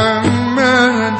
محمد